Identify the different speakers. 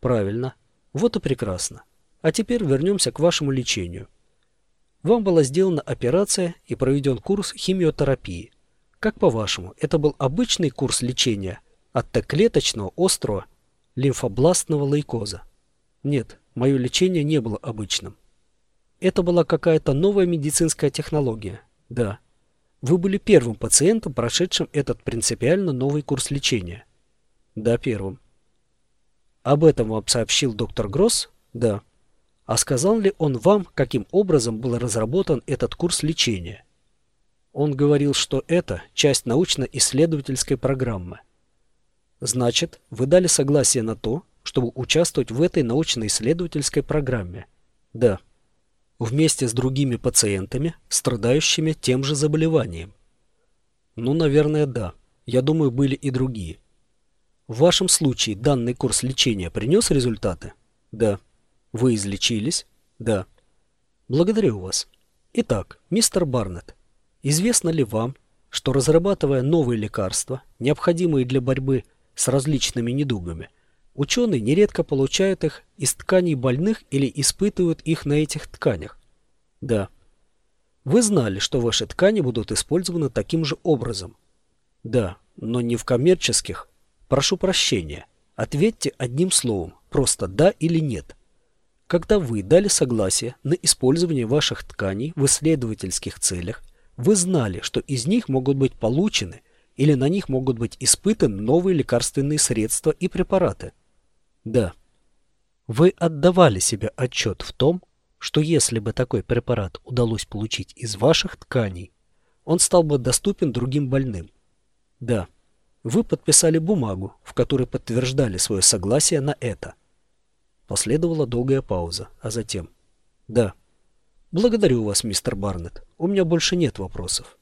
Speaker 1: Правильно. Вот и прекрасно. А теперь вернемся к вашему лечению. Вам была сделана операция и проведен курс химиотерапии. Как по-вашему, это был обычный курс лечения от Т-клеточного острого лимфобластного лейкоза? Нет, мое лечение не было обычным. Это была какая-то новая медицинская технология. Да. Вы были первым пациентом, прошедшим этот принципиально новый курс лечения. Да, первым. Об этом вам сообщил доктор Гросс? Да. А сказал ли он вам, каким образом был разработан этот курс лечения? Он говорил, что это часть научно-исследовательской программы. Значит, вы дали согласие на то, чтобы участвовать в этой научно-исследовательской программе? Да. Вместе с другими пациентами, страдающими тем же заболеванием? Ну, наверное, да. Я думаю, были и другие. В вашем случае данный курс лечения принес результаты? Да. Вы излечились? Да. Благодарю вас. Итак, мистер Барнетт, известно ли вам, что разрабатывая новые лекарства, необходимые для борьбы с различными недугами, ученые нередко получают их из тканей больных или испытывают их на этих тканях? Да. Вы знали, что ваши ткани будут использованы таким же образом? Да, но не в коммерческих. Прошу прощения. Ответьте одним словом, просто да или нет. Когда вы дали согласие на использование ваших тканей в исследовательских целях, вы знали, что из них могут быть получены или на них могут быть испытаны новые лекарственные средства и препараты? Да. Вы отдавали себе отчет в том, что если бы такой препарат удалось получить из ваших тканей, он стал бы доступен другим больным? Да. Вы подписали бумагу, в которой подтверждали свое согласие на это. Последовала долгая пауза, а затем... Да. Благодарю вас, мистер Барнетт. У меня больше нет вопросов.